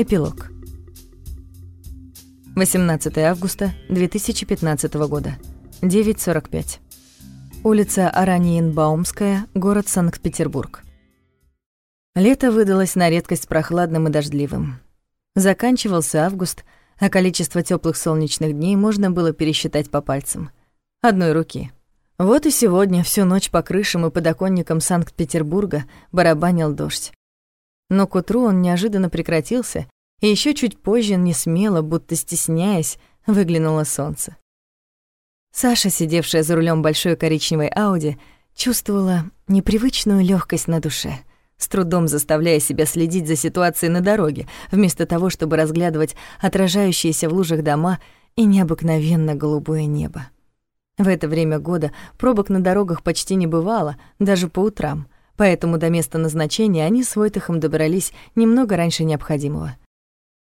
Эпилог. 18 августа 2015 года. 9.45. Улица Араньенбаумская, город Санкт-Петербург. Лето выдалось на редкость прохладным и дождливым. Заканчивался август, а количество теплых солнечных дней можно было пересчитать по пальцам. Одной руки. Вот и сегодня всю ночь по крышам и подоконникам Санкт-Петербурга барабанил дождь. Но к утру он неожиданно прекратился, и еще чуть позже, не смело, будто стесняясь, выглянуло солнце. Саша, сидевшая за рулем большой коричневой Ауди, чувствовала непривычную легкость на душе, с трудом заставляя себя следить за ситуацией на дороге, вместо того, чтобы разглядывать отражающиеся в лужах дома и необыкновенно голубое небо. В это время года пробок на дорогах почти не бывало, даже по утрам — поэтому до места назначения они с Войтахом добрались немного раньше необходимого.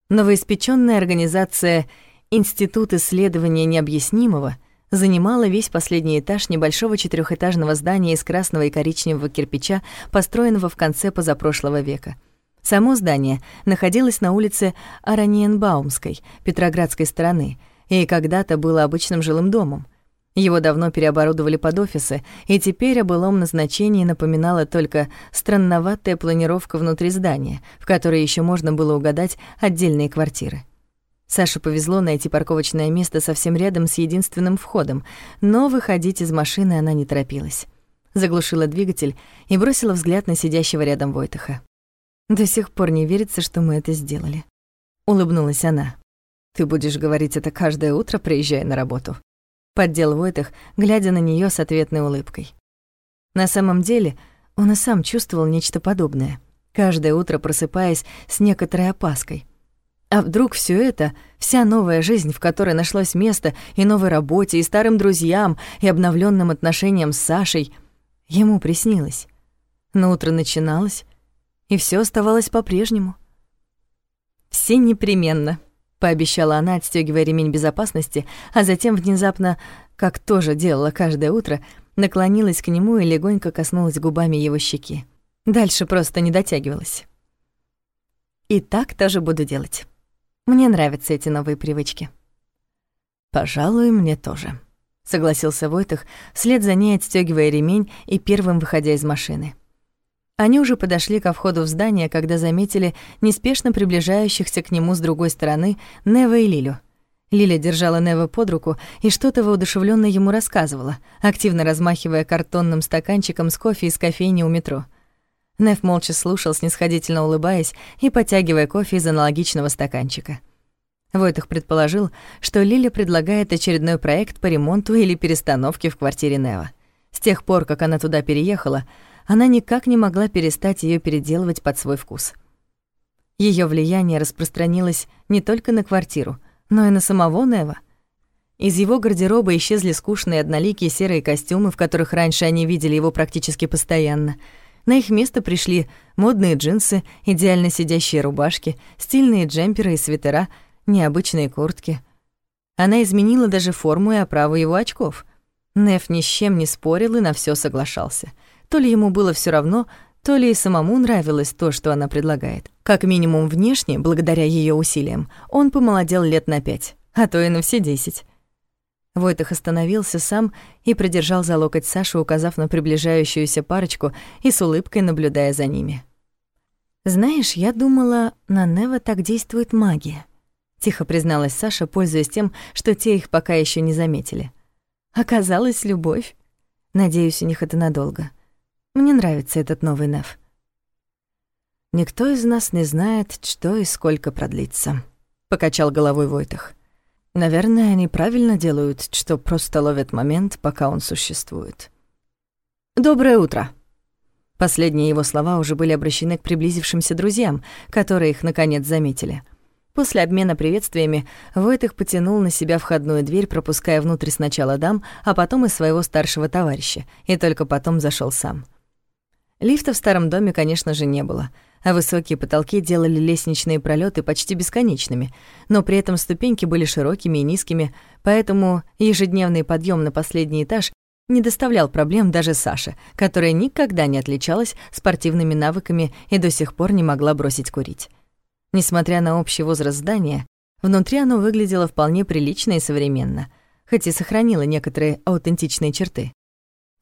Новоиспечённая организация «Институт исследования необъяснимого» занимала весь последний этаж небольшого четырехэтажного здания из красного и коричневого кирпича, построенного в конце позапрошлого века. Само здание находилось на улице Араниенбаумской, Петроградской стороны, и когда-то было обычным жилым домом. Его давно переоборудовали под офисы, и теперь о былом назначении напоминала только странноватая планировка внутри здания, в которой еще можно было угадать отдельные квартиры. Саше повезло найти парковочное место совсем рядом с единственным входом, но выходить из машины она не торопилась. Заглушила двигатель и бросила взгляд на сидящего рядом Войтаха. «До сих пор не верится, что мы это сделали», — улыбнулась она. «Ты будешь говорить это каждое утро, приезжая на работу?» Поддел Войтах, глядя на нее с ответной улыбкой. На самом деле, он и сам чувствовал нечто подобное, каждое утро просыпаясь с некоторой опаской. А вдруг все это, вся новая жизнь, в которой нашлось место и новой работе, и старым друзьям, и обновленным отношениям с Сашей, ему приснилось. Но утро начиналось, и все оставалось по-прежнему. «Все непременно», пообещала она, отстегивая ремень безопасности, а затем внезапно, как тоже делала каждое утро, наклонилась к нему и легонько коснулась губами его щеки. Дальше просто не дотягивалась. И так тоже буду делать. Мне нравятся эти новые привычки. Пожалуй, мне тоже, согласился Войтах, вслед за ней отстегивая ремень и первым выходя из машины. Они уже подошли ко входу в здание, когда заметили неспешно приближающихся к нему с другой стороны Нева и Лилю. Лиля держала Нева под руку и что-то воодушевленно ему рассказывала, активно размахивая картонным стаканчиком с кофе из кофейни у метро. Нев молча слушал, снисходительно улыбаясь и потягивая кофе из аналогичного стаканчика. Войтах предположил, что Лиля предлагает очередной проект по ремонту или перестановке в квартире Нева. С тех пор, как она туда переехала, она никак не могла перестать ее переделывать под свой вкус. Ее влияние распространилось не только на квартиру, но и на самого Нева. Из его гардероба исчезли скучные одноликие серые костюмы, в которых раньше они видели его практически постоянно. На их место пришли модные джинсы, идеально сидящие рубашки, стильные джемперы и свитера, необычные куртки. Она изменила даже форму и оправу его очков. Нев ни с чем не спорил и на все соглашался — то ли ему было все равно, то ли и самому нравилось то, что она предлагает. Как минимум внешне, благодаря ее усилиям, он помолодел лет на пять, а то и на все десять. Войтах остановился сам и придержал за локоть Сашу, указав на приближающуюся парочку и с улыбкой наблюдая за ними. «Знаешь, я думала, на Нева так действует магия», — тихо призналась Саша, пользуясь тем, что те их пока еще не заметили. «Оказалась любовь. Надеюсь, у них это надолго». Мне нравится этот новый Неф. Никто из нас не знает, что и сколько продлится, покачал головой Войтах. Наверное, они правильно делают, что просто ловят момент, пока он существует. Доброе утро. Последние его слова уже были обращены к приблизившимся друзьям, которые их наконец заметили. После обмена приветствиями Войтых потянул на себя входную дверь, пропуская внутрь сначала дам, а потом и своего старшего товарища, и только потом зашел сам. Лифта в старом доме, конечно же, не было, а высокие потолки делали лестничные пролеты почти бесконечными, но при этом ступеньки были широкими и низкими, поэтому ежедневный подъем на последний этаж не доставлял проблем даже Саше, которая никогда не отличалась спортивными навыками и до сих пор не могла бросить курить. Несмотря на общий возраст здания, внутри оно выглядело вполне прилично и современно, хоть и сохранило некоторые аутентичные черты.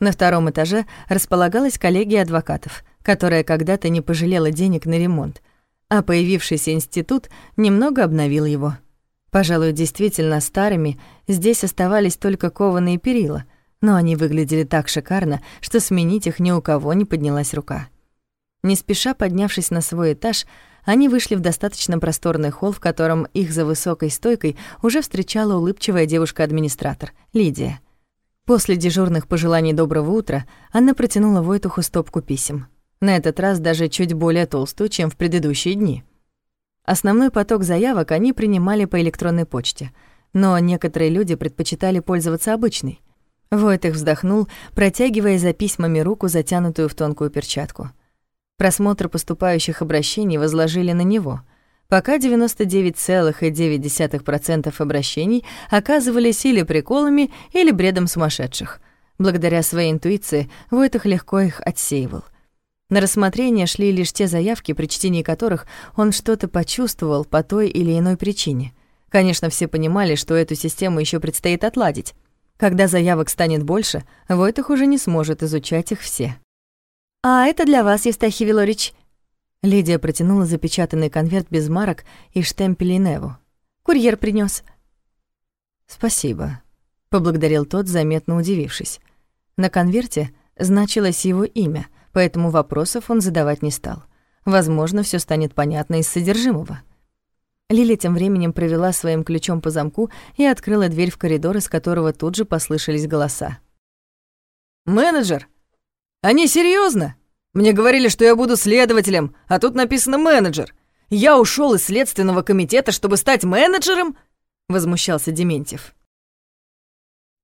На втором этаже располагалась коллегия адвокатов, которая когда-то не пожалела денег на ремонт, а появившийся институт немного обновил его. Пожалуй, действительно старыми здесь оставались только кованые перила, но они выглядели так шикарно, что сменить их ни у кого не поднялась рука. Не спеша поднявшись на свой этаж, они вышли в достаточно просторный холл, в котором их за высокой стойкой уже встречала улыбчивая девушка-администратор, Лидия. После дежурных пожеланий доброго утра Анна протянула Войтуху стопку писем. На этот раз даже чуть более толстую, чем в предыдущие дни. Основной поток заявок они принимали по электронной почте, но некоторые люди предпочитали пользоваться обычной. Войтых вздохнул, протягивая за письмами руку, затянутую в тонкую перчатку. Просмотр поступающих обращений возложили на него, пока 99,9% обращений оказывались или приколами, или бредом сумасшедших. Благодаря своей интуиции Войтых легко их отсеивал — на рассмотрение шли лишь те заявки, при чтении которых он что-то почувствовал по той или иной причине. Конечно, все понимали, что эту систему еще предстоит отладить. Когда заявок станет больше, Войтах уже не сможет изучать их все. «А это для вас, Евстахий Вилорич». Лидия протянула запечатанный конверт без марок и штемпелей Неву. «Курьер принес. «Спасибо», — поблагодарил тот, заметно удивившись. На конверте значилось его имя — поэтому вопросов он задавать не стал. Возможно, все станет понятно из содержимого. Лили тем временем провела своим ключом по замку и открыла дверь в коридор, из которого тут же послышались голоса. «Менеджер? Они серьезно? Мне говорили, что я буду следователем, а тут написано «менеджер». Я ушел из следственного комитета, чтобы стать менеджером?» — возмущался Дементьев.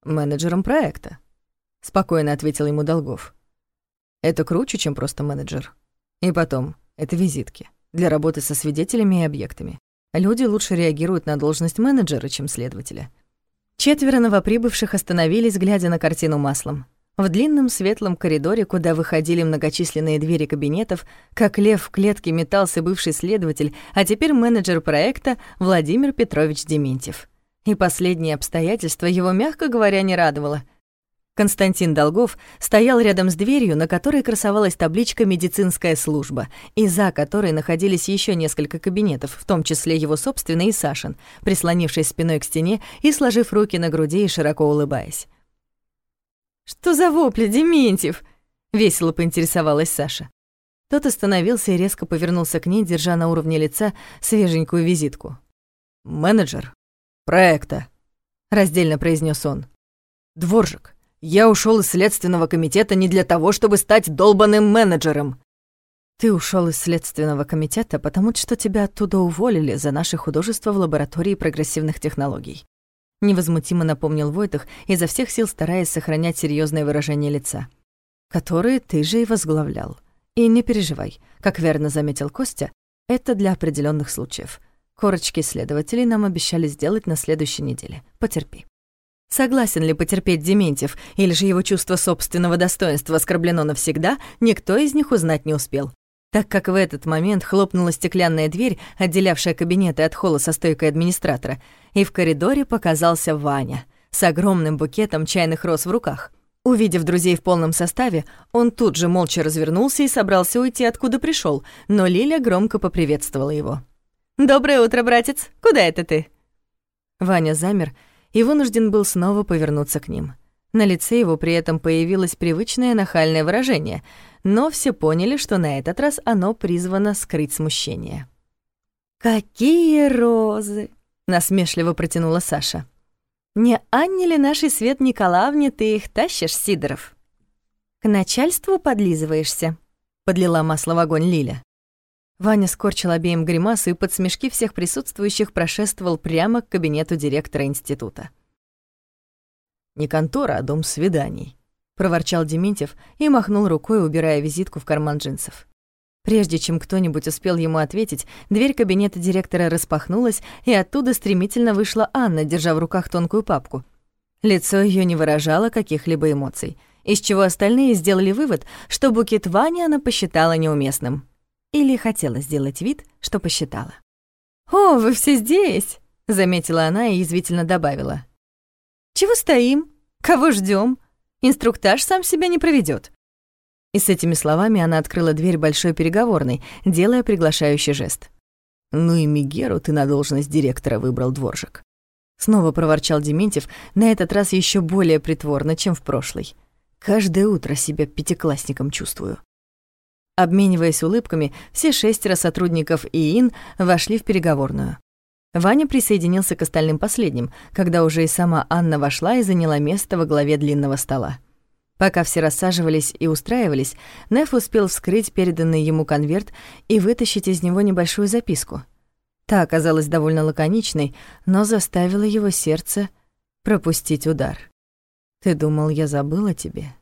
«Менеджером проекта», — спокойно ответил ему Долгов. Это круче, чем просто менеджер. И потом, это визитки для работы со свидетелями и объектами. Люди лучше реагируют на должность менеджера, чем следователя. Четверо новоприбывших остановились, глядя на картину маслом. В длинном светлом коридоре, куда выходили многочисленные двери кабинетов, как лев в клетке метался бывший следователь, а теперь менеджер проекта Владимир Петрович Дементьев. И последнее обстоятельство его, мягко говоря, не радовало — Константин Долгов стоял рядом с дверью, на которой красовалась табличка «Медицинская служба», и за которой находились еще несколько кабинетов, в том числе его собственный и Сашин, прислонившись спиной к стене и сложив руки на груди и широко улыбаясь. «Что за вопли, Дементьев?» — весело поинтересовалась Саша. Тот остановился и резко повернулся к ней, держа на уровне лица свеженькую визитку. «Менеджер проекта», — раздельно произнес он. «Дворжик, я ушел из следственного комитета не для того, чтобы стать долбанным менеджером. Ты ушел из следственного комитета, потому что тебя оттуда уволили за наше художество в лаборатории прогрессивных технологий. Невозмутимо напомнил Войтах, изо всех сил стараясь сохранять серьезное выражение лица. Которые ты же и возглавлял. И не переживай, как верно заметил Костя, это для определенных случаев. Корочки следователей нам обещали сделать на следующей неделе. Потерпи. Согласен ли потерпеть Дементьев, или же его чувство собственного достоинства оскорблено навсегда, никто из них узнать не успел. Так как в этот момент хлопнула стеклянная дверь, отделявшая кабинеты от холла со стойкой администратора, и в коридоре показался Ваня с огромным букетом чайных роз в руках. Увидев друзей в полном составе, он тут же молча развернулся и собрался уйти, откуда пришел, но Лиля громко поприветствовала его. «Доброе утро, братец! Куда это ты?» Ваня замер и вынужден был снова повернуться к ним. На лице его при этом появилось привычное нахальное выражение, но все поняли, что на этот раз оно призвано скрыть смущение. «Какие розы!» — насмешливо протянула Саша. «Не Анне ли нашей Свет Николаевне ты их тащишь, Сидоров?» «К начальству подлизываешься», — подлила масло в огонь Лиля. Ваня скорчил обеим гримасу и под смешки всех присутствующих прошествовал прямо к кабинету директора института. «Не контора, а дом свиданий», — проворчал Дементьев и махнул рукой, убирая визитку в карман джинсов. Прежде чем кто-нибудь успел ему ответить, дверь кабинета директора распахнулась, и оттуда стремительно вышла Анна, держа в руках тонкую папку. Лицо ее не выражало каких-либо эмоций, из чего остальные сделали вывод, что букет Вани она посчитала неуместным. Или хотела сделать вид, что посчитала. «О, вы все здесь!» — заметила она и язвительно добавила. «Чего стоим? Кого ждем? Инструктаж сам себя не проведет. И с этими словами она открыла дверь большой переговорной, делая приглашающий жест. «Ну и Мигеру ты на должность директора выбрал, дворжик». Снова проворчал Дементьев, на этот раз еще более притворно, чем в прошлый. «Каждое утро себя пятиклассником чувствую». Обмениваясь улыбками, все шестеро сотрудников ИИН вошли в переговорную. Ваня присоединился к остальным последним, когда уже и сама Анна вошла и заняла место во главе длинного стола. Пока все рассаживались и устраивались, Неф успел вскрыть переданный ему конверт и вытащить из него небольшую записку. Та оказалась довольно лаконичной, но заставила его сердце пропустить удар. «Ты думал, я забыла тебе?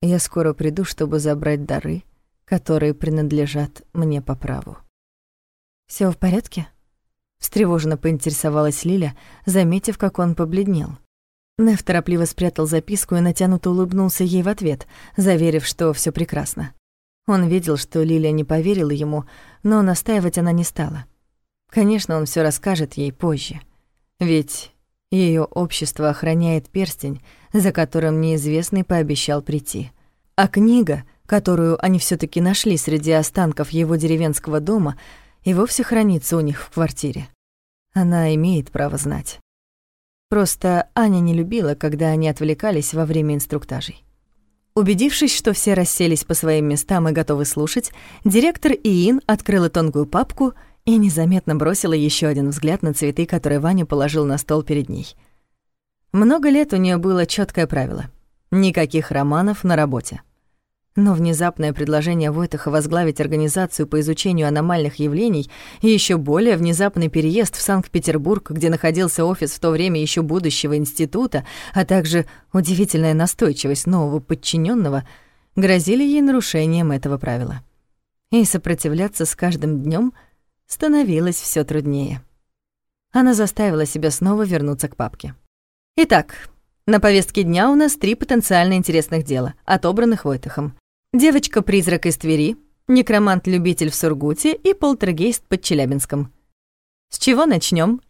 Я скоро приду, чтобы забрать дары, которые принадлежат мне по праву». Все в порядке?» Встревоженно поинтересовалась Лиля, заметив, как он побледнел. Неф торопливо спрятал записку и натянуто улыбнулся ей в ответ, заверив, что все прекрасно. Он видел, что Лилия не поверила ему, но настаивать она не стала. Конечно, он все расскажет ей позже. Ведь ее общество охраняет перстень, за которым неизвестный пообещал прийти. А книга, которую они все таки нашли среди останков его деревенского дома, и вовсе хранится у них в квартире. Она имеет право знать. Просто Аня не любила, когда они отвлекались во время инструктажей. Убедившись, что все расселись по своим местам и готовы слушать, директор Иин открыла тонкую папку и незаметно бросила еще один взгляд на цветы, которые Ваня положил на стол перед ней. Много лет у нее было четкое правило — никаких романов на работе. Но внезапное предложение Войтаха возглавить организацию по изучению аномальных явлений и еще более внезапный переезд в Санкт-Петербург, где находился офис в то время еще будущего института, а также удивительная настойчивость нового подчиненного грозили ей нарушением этого правила. И сопротивляться с каждым днем становилось все труднее. Она заставила себя снова вернуться к папке. Итак, на повестке дня у нас три потенциально интересных дела, отобранных Войтахом. Девочка-призрак из Твери, некромант-любитель в Сургуте и полтергейст под Челябинском. С чего начнем?